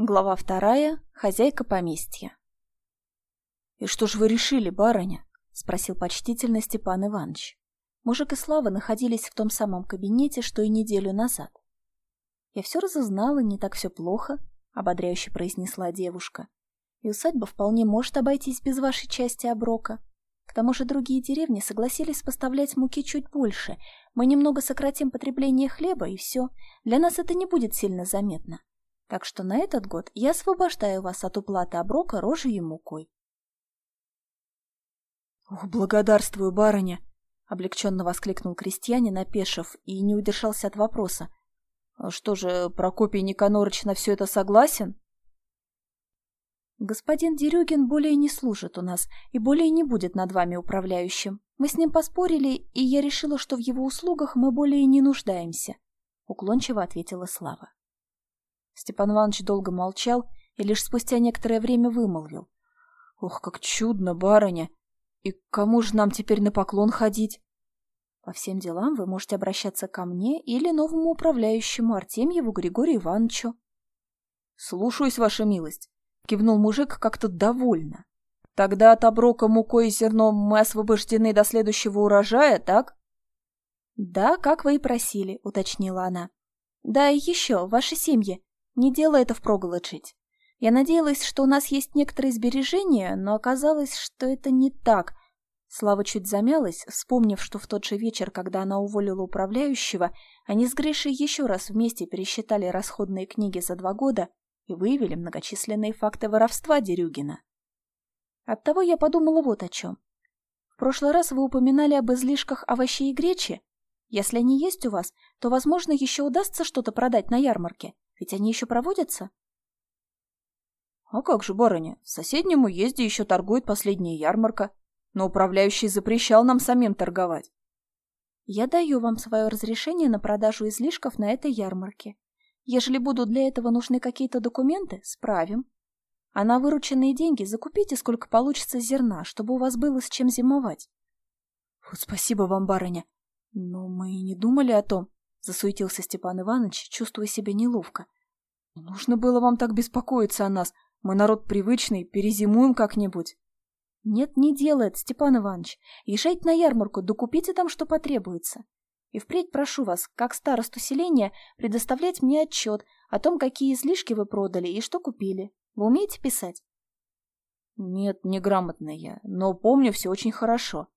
Глава вторая. Хозяйка поместья. «И что ж вы решили, барыня?» — спросил почтительно Степан Иванович. Мужик и Слава находились в том самом кабинете, что и неделю назад. «Я все разузнала, не так все плохо», — ободряюще произнесла девушка. «И усадьба вполне может обойтись без вашей части оброка. К тому же другие деревни согласились поставлять муки чуть больше. Мы немного сократим потребление хлеба, и все. Для нас это не будет сильно заметно. Так что на этот год я освобождаю вас от уплаты оброка рожей и мукой. «Ох, благодарствую, барыня!» — облегченно воскликнул крестьянин, опешив, и не удержался от вопроса. «А «Что же, Прокопий Никонорович на все это согласен?» «Господин Дерюгин более не служит у нас и более не будет над вами управляющим. Мы с ним поспорили, и я решила, что в его услугах мы более не нуждаемся», — уклончиво ответила Слава. Степан Иванович долго молчал и лишь спустя некоторое время вымолвил. «Ох, как чудно, барыня! И кому же нам теперь на поклон ходить?» «По всем делам вы можете обращаться ко мне или новому управляющему Артемьеву Григорию Ивановичу». «Слушаюсь, ваша милость», — кивнул мужик как-то довольно. «Тогда от оброка мукой и зерном мы освобождены до следующего урожая, так?» «Да, как вы и просили», — уточнила она. «Да и еще, ваши семьи. Не дело это впроголодь жить. Я надеялась, что у нас есть некоторые сбережения, но оказалось, что это не так. Слава чуть замялась, вспомнив, что в тот же вечер, когда она уволила управляющего, они с Гришей еще раз вместе пересчитали расходные книги за два года и выявили многочисленные факты воровства Дерюгина. Оттого я подумала вот о чем. В прошлый раз вы упоминали об излишках овощей и гречи. Если они есть у вас, то, возможно, еще удастся что-то продать на ярмарке. Ведь они еще проводятся? — А как же, барыня, в соседнем уезде еще торгует последняя ярмарка, но управляющий запрещал нам самим торговать. — Я даю вам свое разрешение на продажу излишков на этой ярмарке. Ежели будут для этого нужны какие-то документы, справим. А на вырученные деньги закупите, сколько получится зерна, чтобы у вас было с чем зимовать. — Спасибо вам, барыня. Но мы и не думали о том. — засуетился Степан Иванович, чувствуя себя неловко. «Нужно было вам так беспокоиться о нас. Мы народ привычный, перезимуем как-нибудь». «Нет, не делает, Степан Иванович. Езжайте на ярмарку, докупите там, что потребуется. И впредь прошу вас, как старосту селения, предоставлять мне отчет о том, какие излишки вы продали и что купили. Вы умеете писать?» «Нет, неграмотно я, но помню все очень хорошо».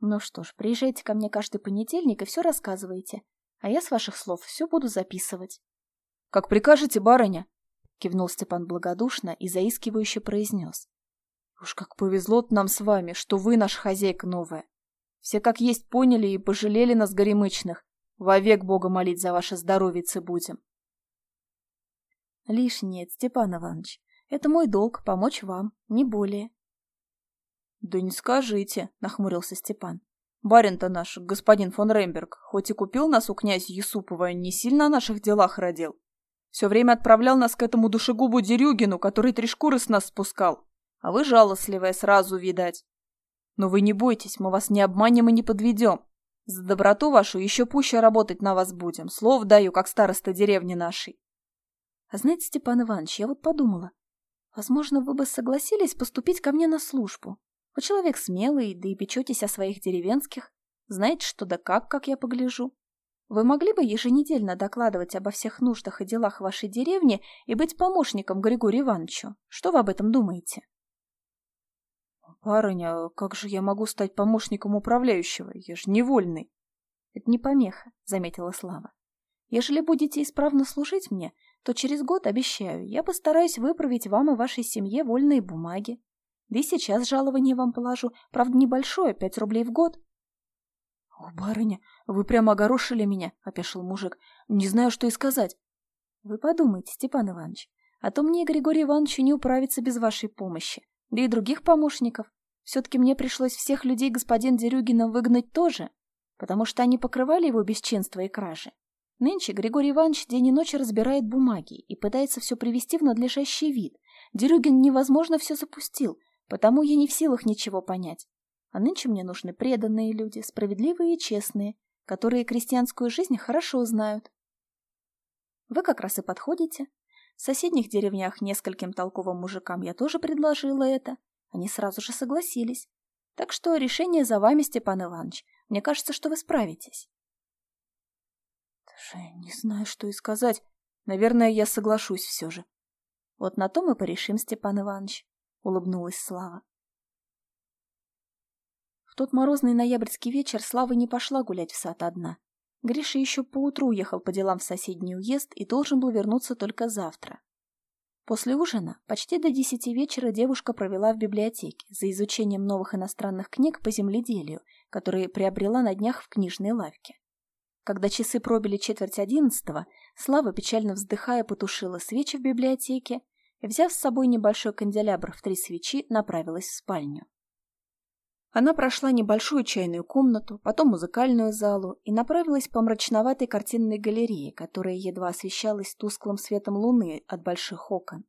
«Ну что ж, приезжайте ко мне каждый понедельник и все рассказывайте а я с ваших слов все буду записывать. — Как прикажете, барыня? — кивнул Степан благодушно и заискивающе произнес. — Уж как повезло нам с вами, что вы наш хозяйка новая. Все как есть поняли и пожалели нас горемычных. Вовек Бога молить за ваше здоровьице будем. — Лишь нет, Степан Иванович. Это мой долг — помочь вам, не более. — Да не скажите, — нахмурился Степан. Барин-то наш, господин фон Ремберг, хоть и купил нас у князя Юсупова, не сильно о наших делах родил. Все время отправлял нас к этому душегубу Дерюгину, который три шкуры с нас спускал. А вы жалостливая сразу, видать. Но вы не бойтесь, мы вас не обманем и не подведем. За доброту вашу еще пуще работать на вас будем. Слов даю, как староста деревни нашей. А знаете, Степан Иванович, я вот подумала. Возможно, вы бы согласились поступить ко мне на службу. Вы человек смелый, да и печетесь о своих деревенских. Знаете, что да как, как я погляжу. Вы могли бы еженедельно докладывать обо всех нуждах и делах вашей деревни и быть помощником Григорию Ивановичу. Что вы об этом думаете? Барыня, как же я могу стать помощником управляющего? Я же невольный. Это не помеха, заметила Слава. Ежели будете исправно служить мне, то через год, обещаю, я постараюсь выправить вам и вашей семье вольные бумаги. Да сейчас жалование вам положу, правда небольшое, пять рублей в год. — О, барыня, вы прямо огорошили меня, — опешил мужик. — Не знаю, что и сказать. — Вы подумайте, Степан Иванович, а то мне, Григорий Иванович, не управиться без вашей помощи, да и других помощников. Все-таки мне пришлось всех людей господин Дерюгина выгнать тоже, потому что они покрывали его бесчинство и кражи. Нынче Григорий Иванович день и ночь разбирает бумаги и пытается все привести в надлежащий вид. Дерюгин невозможно все запустил, Потому я не в силах ничего понять. А нынче мне нужны преданные люди, справедливые и честные, которые крестьянскую жизнь хорошо знают. Вы как раз и подходите. В соседних деревнях нескольким толковым мужикам я тоже предложила это. Они сразу же согласились. Так что решение за вами, Степан Иванович. Мне кажется, что вы справитесь. Даже не знаю, что и сказать. Наверное, я соглашусь все же. Вот на то мы порешим, Степан Иванович, — улыбнулась Слава. В тот морозный ноябрьский вечер Слава не пошла гулять в сад одна. Гриша еще поутру уехал по делам в соседний уезд и должен был вернуться только завтра. После ужина почти до десяти вечера девушка провела в библиотеке за изучением новых иностранных книг по земледелию, которые приобрела на днях в книжной лавке. Когда часы пробили четверть одиннадцатого, Слава, печально вздыхая, потушила свечи в библиотеке взяв с собой небольшой канделябр в три свечи, направилась в спальню. Она прошла небольшую чайную комнату, потом музыкальную залу и направилась по мрачноватой картинной галерее, которая едва освещалась тусклым светом луны от больших окон.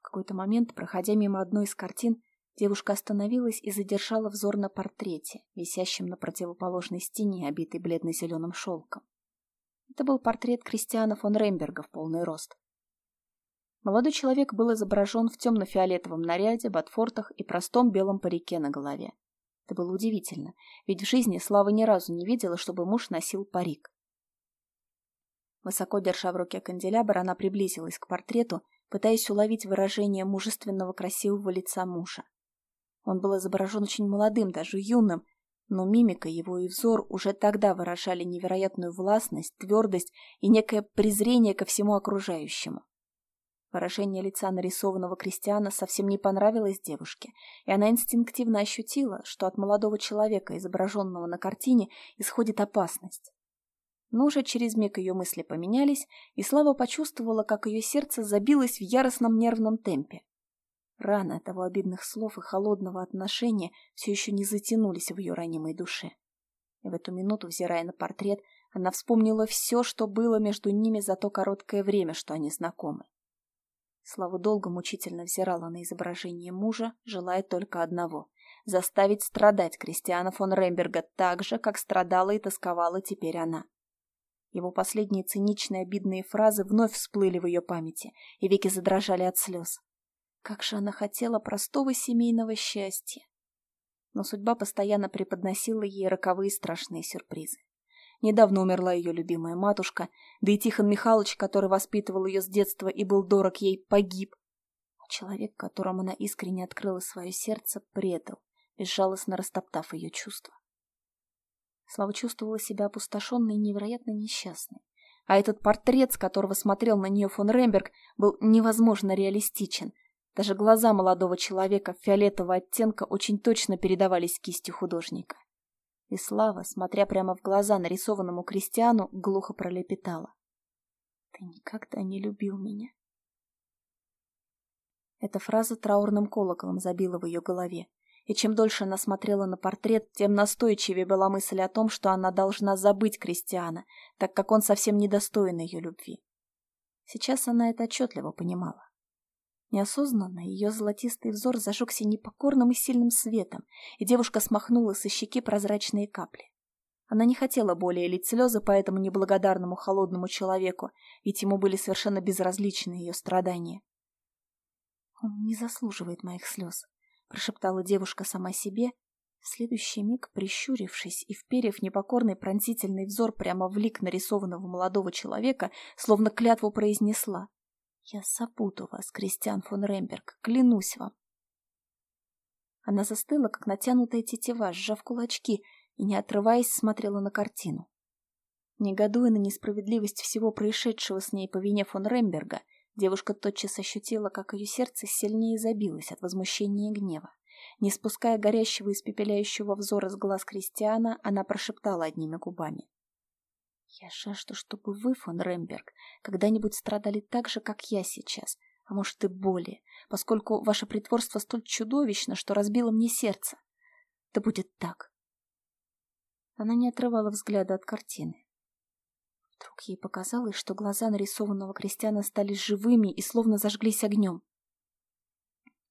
В какой-то момент, проходя мимо одной из картин, девушка остановилась и задержала взор на портрете, висящем на противоположной стене, обитой бледно-зеленым шелком. Это был портрет Кристиана фон Ремберга в полный рост. Молодой человек был изображен в темно-фиолетовом наряде, ботфортах и простом белом парике на голове. Это было удивительно, ведь в жизни Слава ни разу не видела, чтобы муж носил парик. Высоко держа в руке канделябр, она приблизилась к портрету, пытаясь уловить выражение мужественного красивого лица мужа. Он был изображен очень молодым, даже юным, но мимика его и взор уже тогда выражали невероятную властность, твердость и некое презрение ко всему окружающему. Выражение лица нарисованного крестьяна совсем не понравилось девушке, и она инстинктивно ощутила, что от молодого человека, изображенного на картине, исходит опасность. Но уже через миг ее мысли поменялись, и Слава почувствовала, как ее сердце забилось в яростном нервном темпе. Раны того обидных слов и холодного отношения все еще не затянулись в ее ранимой душе. И в эту минуту, взирая на портрет, она вспомнила все, что было между ними за то короткое время, что они знакомы. Слава долго мучительно взирала на изображение мужа, желая только одного — заставить страдать Кристиана фон Ремберга так же, как страдала и тосковала теперь она. Его последние циничные обидные фразы вновь всплыли в ее памяти, и веки задрожали от слез. Как же она хотела простого семейного счастья! Но судьба постоянно преподносила ей роковые страшные сюрпризы. Недавно умерла ее любимая матушка, да и Тихон Михайлович, который воспитывал ее с детства и был дорог ей, погиб. А человек, которому она искренне открыла свое сердце, предал, безжалостно растоптав ее чувства. Слава чувствовала себя опустошенной и невероятно несчастной. А этот портрет, с которого смотрел на нее фон Ремберг, был невозможно реалистичен. Даже глаза молодого человека фиолетового оттенка очень точно передавались кистью художника. И Слава, смотря прямо в глаза нарисованному крестьяну, глухо пролепетала. «Ты никогда не любил меня». Эта фраза траурным колоколом забила в ее голове, и чем дольше она смотрела на портрет, тем настойчивее была мысль о том, что она должна забыть Кристиана, так как он совсем недостоин ее любви. Сейчас она это отчетливо понимала. Неосознанно ее золотистый взор зажегся непокорным и сильным светом, и девушка смахнула со щеки прозрачные капли. Она не хотела более лить слезы по этому неблагодарному холодному человеку, ведь ему были совершенно безразличны ее страдания. «Он не заслуживает моих слез», — прошептала девушка сама себе, в следующий миг, прищурившись и вперев непокорный пронзительный взор прямо в лик нарисованного молодого человека, словно клятву произнесла — я забуду вас, Кристиан фон Ремберг, клянусь вам. Она застыла, как натянутая тетива, сжав кулачки, и, не отрываясь, смотрела на картину. Негодуя на несправедливость всего происшедшего с ней по вине фон Ремберга, девушка тотчас ощутила, как ее сердце сильнее забилось от возмущения и гнева. Не спуская горящего испепеляющего взора с глаз Кристиана, она прошептала одними губами. Я жажду, чтобы вы, фон Ремберг, когда-нибудь страдали так же, как я сейчас, а может и более, поскольку ваше притворство столь чудовищно, что разбило мне сердце. Да будет так. Она не отрывала взгляда от картины. Вдруг ей показалось, что глаза нарисованного крестьяна стали живыми и словно зажглись огнем.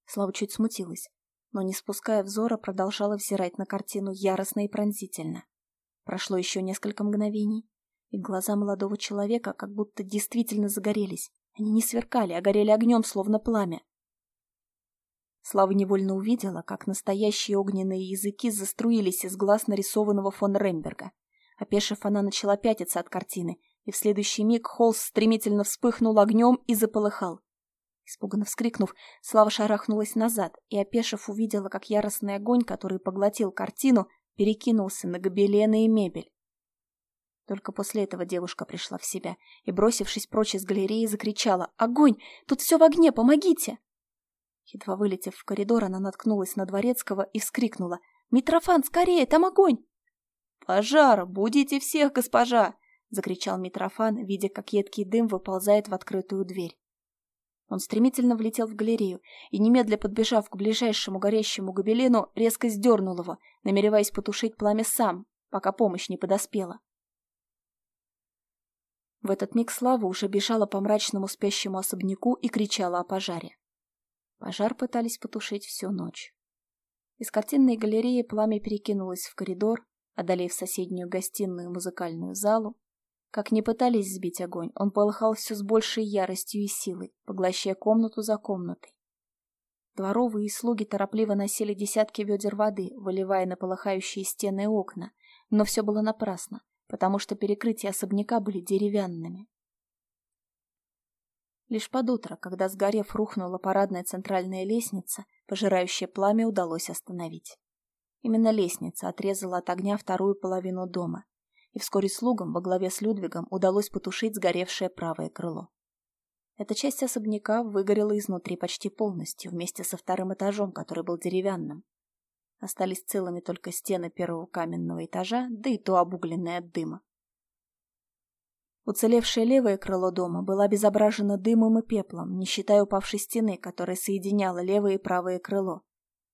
Слава чуть смутилась, но, не спуская взора, продолжала взирать на картину яростно и пронзительно. Прошло еще несколько мгновений, и глаза молодого человека как будто действительно загорелись. Они не сверкали, а горели огнем, словно пламя. Слава невольно увидела, как настоящие огненные языки заструились из глаз нарисованного фон Ремберга. Опешив, она начала пятиться от картины, и в следующий миг холст стремительно вспыхнул огнем и заполыхал. Испуганно вскрикнув, Слава шарахнулась назад и, опешив, увидела, как яростный огонь, который поглотил картину, перекинулся на гобелены и мебель. Только после этого девушка пришла в себя и, бросившись прочь из галереи, закричала «Огонь! Тут все в огне! Помогите!» Едва вылетев в коридор, она наткнулась на Дворецкого и вскрикнула «Митрофан, скорее! Там огонь!» «Пожар! Будите всех, госпожа!» — закричал Митрофан, видя, как едкий дым выползает в открытую дверь. Он стремительно влетел в галерею и, немедля подбежав к ближайшему горящему гобелену, резко сдернул его, намереваясь потушить пламя сам, пока помощь не подоспела. В этот миг Слава уже бежала по мрачному спящему особняку и кричала о пожаре. Пожар пытались потушить всю ночь. Из картинной галереи пламя перекинулось в коридор, одолев соседнюю гостиную музыкальную залу, как не пытались сбить огонь, он полыхал все с большей яростью и силой, поглощая комнату за комнатой. Дворовые и слуги торопливо носили десятки ведер воды, выливая на полыхающие стены и окна, но все было напрасно, потому что перекрытия особняка были деревянными. Лишь под утро, когда сгорев рухнула парадная центральная лестница, пожирающее пламя удалось остановить. Именно лестница отрезала от огня вторую половину дома, и вскоре слугам во главе с Людвигом удалось потушить сгоревшее правое крыло. Эта часть особняка выгорела изнутри почти полностью, вместе со вторым этажом, который был деревянным. Остались целыми только стены первого каменного этажа, да и то обугленные от дыма. Уцелевшее левое крыло дома было обезображено дымом и пеплом, не считая упавшей стены, которая соединяла левое и правое крыло.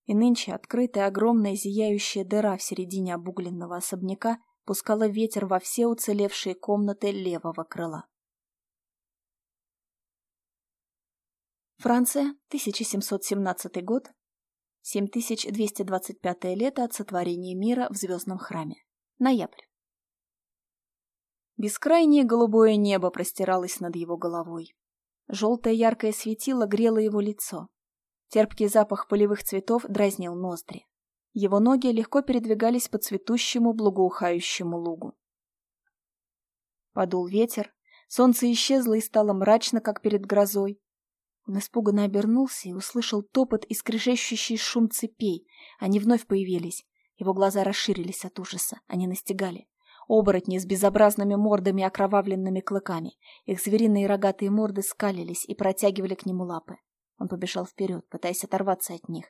И нынче открытая огромная зияющая дыра в середине обугленного особняка пускала ветер во все уцелевшие комнаты левого крыла. Франция, 1717 год, 7225 лето от сотворения мира в Звездном храме. Ноябрь. Бескрайнее голубое небо простиралось над его головой. Желтое яркое светило грело его лицо. Терпкий запах полевых цветов дразнил ноздри. Его ноги легко передвигались по цветущему благоухающему лугу. Подул ветер, солнце исчезло и стало мрачно, как перед грозой. Он испуганно обернулся и услышал топот и скрежещущий шум цепей. Они вновь появились. Его глаза расширились от ужаса. Они настигали. Оборотни с безобразными мордами и окровавленными клыками. Их звериные рогатые морды скалились и протягивали к нему лапы. Он побежал вперед, пытаясь оторваться от них.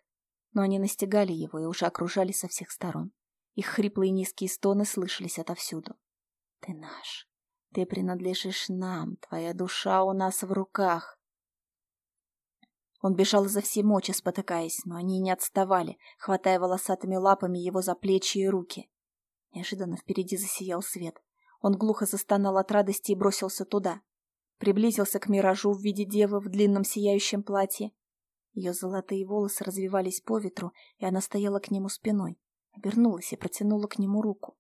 Но они настигали его и уже окружали со всех сторон. Их хриплые низкие стоны слышались отовсюду. «Ты наш. Ты принадлежишь нам. Твоя душа у нас в руках». Он бежал изо всей мочи, спотыкаясь, но они не отставали, хватая волосатыми лапами его за плечи и руки. Неожиданно впереди засиял свет. Он глухо застонал от радости и бросился туда. Приблизился к миражу в виде девы в длинном сияющем платье. Ее золотые волосы развивались по ветру, и она стояла к нему спиной. Обернулась и протянула к нему руку.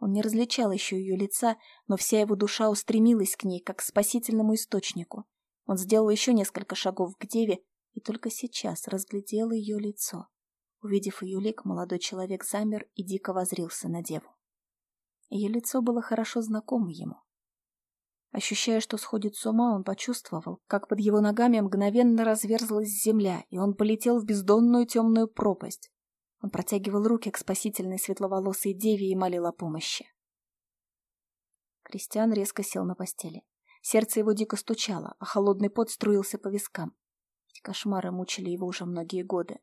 Он не различал еще ее лица, но вся его душа устремилась к ней, как к спасительному источнику. Он сделал еще несколько шагов к деве и только сейчас разглядел ее лицо. Увидев ее лик, молодой человек замер и дико возрился на деву. Ее лицо было хорошо знакомо ему. Ощущая, что сходит с ума, он почувствовал, как под его ногами мгновенно разверзлась земля, и он полетел в бездонную темную пропасть. Он протягивал руки к спасительной светловолосой деве и молил о помощи. Кристиан резко сел на постели. Сердце его дико стучало, а холодный пот струился по вискам. Кошмары мучили его уже многие годы.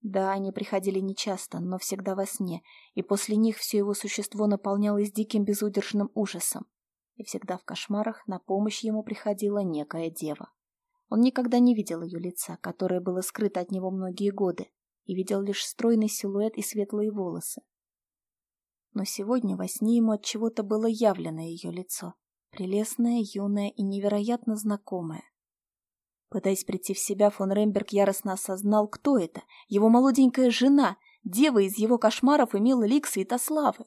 Да, они приходили нечасто, но всегда во сне, и после них все его существо наполнялось диким безудержным ужасом. И всегда в кошмарах на помощь ему приходила некая дева. Он никогда не видел ее лица, которое было скрыто от него многие годы, и видел лишь стройный силуэт и светлые волосы. Но сегодня во сне ему от чего-то было явлено ее лицо, прелестное, юное и невероятно знакомое. Пытаясь прийти в себя, фон Ремберг яростно осознал, кто это. Его молоденькая жена, дева из его кошмаров, имела лик Святославы.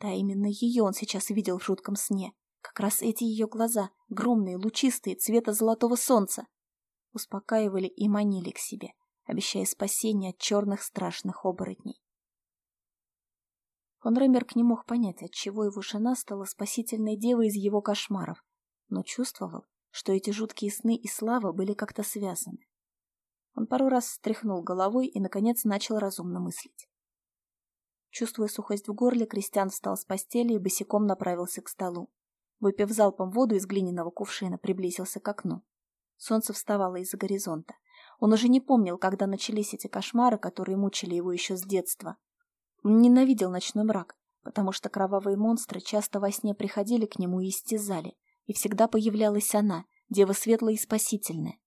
Да, именно ее он сейчас видел в жутком сне. Как раз эти ее глаза, огромные, лучистые, цвета золотого солнца, успокаивали и манили к себе, обещая спасение от черных страшных оборотней. Фон Ремберг не мог понять, отчего его жена стала спасительной девой из его кошмаров, но чувствовал, что эти жуткие сны и слава были как-то связаны. Он пару раз встряхнул головой и, наконец, начал разумно мыслить. Чувствуя сухость в горле, Кристиан встал с постели и босиком направился к столу. Выпив залпом воду из глиняного кувшина, приблизился к окну. Солнце вставало из-за горизонта. Он уже не помнил, когда начались эти кошмары, которые мучили его еще с детства. Он ненавидел ночной мрак, потому что кровавые монстры часто во сне приходили к нему и истязали, и всегда появлялась она, дева светлая и спасительная.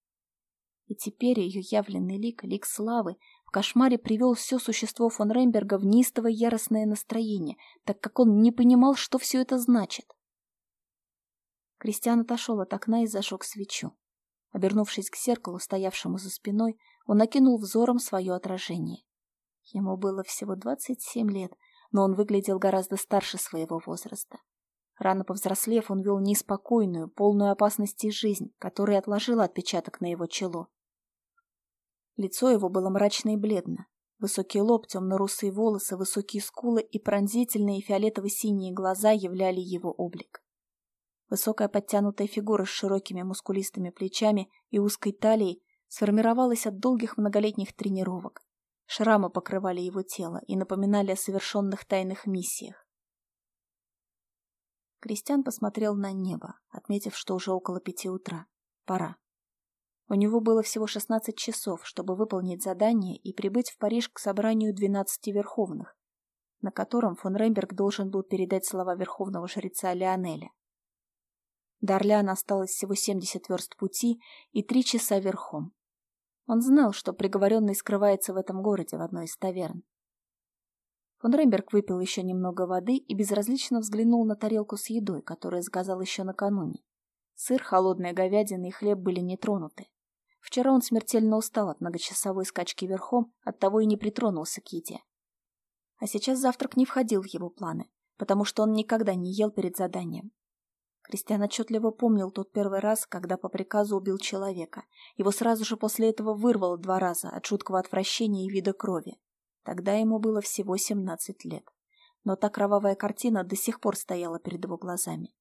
И теперь ее явленный лик, лик славы, в кошмаре привел все существо фон Ремберга в неистовое яростное настроение, так как он не понимал, что все это значит. Кристиан отошел от окна и зажег свечу. Обернувшись к зеркалу, стоявшему за спиной, он накинул взором свое отражение. Ему было всего двадцать семь лет, но он выглядел гораздо старше своего возраста. Рано повзрослев, он вел неспокойную, полную опасности жизнь, которая отложила отпечаток на его чело. Лицо его было мрачно и бледно. Высокий лоб, темно-русые волосы, высокие скулы и пронзительные фиолетово-синие глаза являли его облик. Высокая подтянутая фигура с широкими мускулистыми плечами и узкой талией сформировалась от долгих многолетних тренировок. Шрамы покрывали его тело и напоминали о совершенных тайных миссиях. Кристиан посмотрел на небо, отметив, что уже около пяти утра. Пора. У него было всего 16 часов, чтобы выполнить задание и прибыть в Париж к собранию 12 верховных, на котором фон Ремберг должен был передать слова верховного жреца Леонеля. До Орляна осталось всего 70 верст пути и три часа верхом. Он знал, что приговоренный скрывается в этом городе в одной из таверн. Фон Ремберг выпил еще немного воды и безразлично взглянул на тарелку с едой, которую заказал еще накануне. Сыр, холодная говядина и хлеб были не тронуты. Вчера он смертельно устал от многочасовой скачки верхом, оттого и не притронулся к еде. А сейчас завтрак не входил в его планы, потому что он никогда не ел перед заданием. Кристиан отчетливо помнил тот первый раз, когда по приказу убил человека. Его сразу же после этого вырвало два раза от жуткого отвращения и вида крови. Тогда ему было всего 17 лет. Но та кровавая картина до сих пор стояла перед его глазами.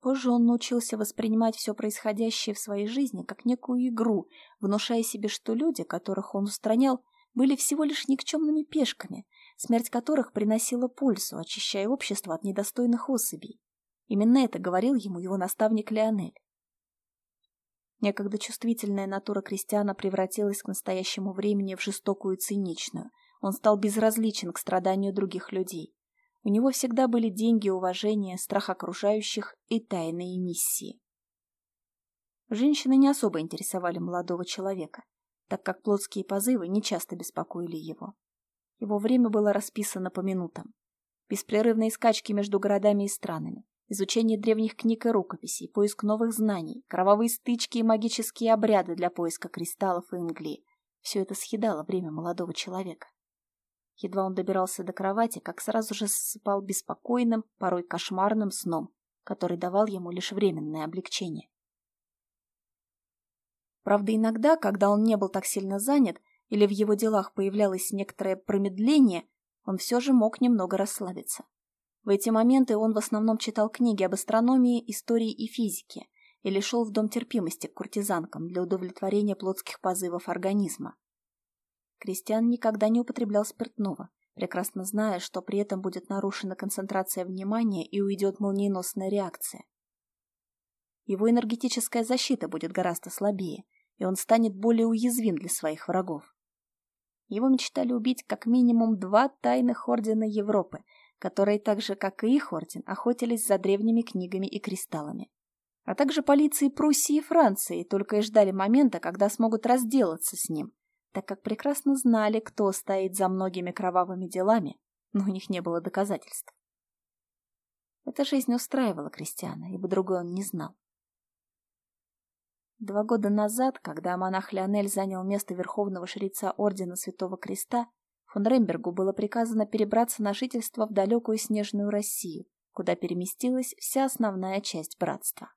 Позже он научился воспринимать все происходящее в своей жизни как некую игру, внушая себе, что люди, которых он устранял, были всего лишь никчемными пешками, смерть которых приносила пользу, очищая общество от недостойных особей. Именно это говорил ему его наставник Леонель. Некогда чувствительная натура крестьяна превратилась к настоящему времени в жестокую и циничную. Он стал безразличен к страданию других людей. У него всегда были деньги, уважение, страх окружающих и тайные миссии. Женщины не особо интересовали молодого человека, так как плотские позывы не часто беспокоили его. Его время было расписано по минутам. Беспрерывные скачки между городами и странами, изучение древних книг и рукописей, поиск новых знаний, кровавые стычки и магические обряды для поиска кристаллов и ингли – все это съедало время молодого человека. Едва он добирался до кровати, как сразу же спал беспокойным, порой кошмарным сном, который давал ему лишь временное облегчение. Правда, иногда, когда он не был так сильно занят или в его делах появлялось некоторое промедление, он все же мог немного расслабиться. В эти моменты он в основном читал книги об астрономии, истории и физике или шел в дом терпимости к куртизанкам для удовлетворения плотских позывов организма. Кристиан никогда не употреблял спиртного, прекрасно зная, что при этом будет нарушена концентрация внимания и уйдет молниеносная реакция. Его энергетическая защита будет гораздо слабее, и он станет более уязвим для своих врагов. Его мечтали убить как минимум два тайных ордена Европы, которые так же, как и их орден, охотились за древними книгами и кристаллами. А также полиции Пруссии и Франции только и ждали момента, когда смогут разделаться с ним, так как прекрасно знали, кто стоит за многими кровавыми делами, но у них не было доказательств. Эта жизнь устраивала Кристиана, ибо другой он не знал. Два года назад, когда монах Леонель занял место верховного жреца Ордена Святого Креста, фон Рембергу было приказано перебраться на жительство в далекую снежную Россию, куда переместилась вся основная часть братства.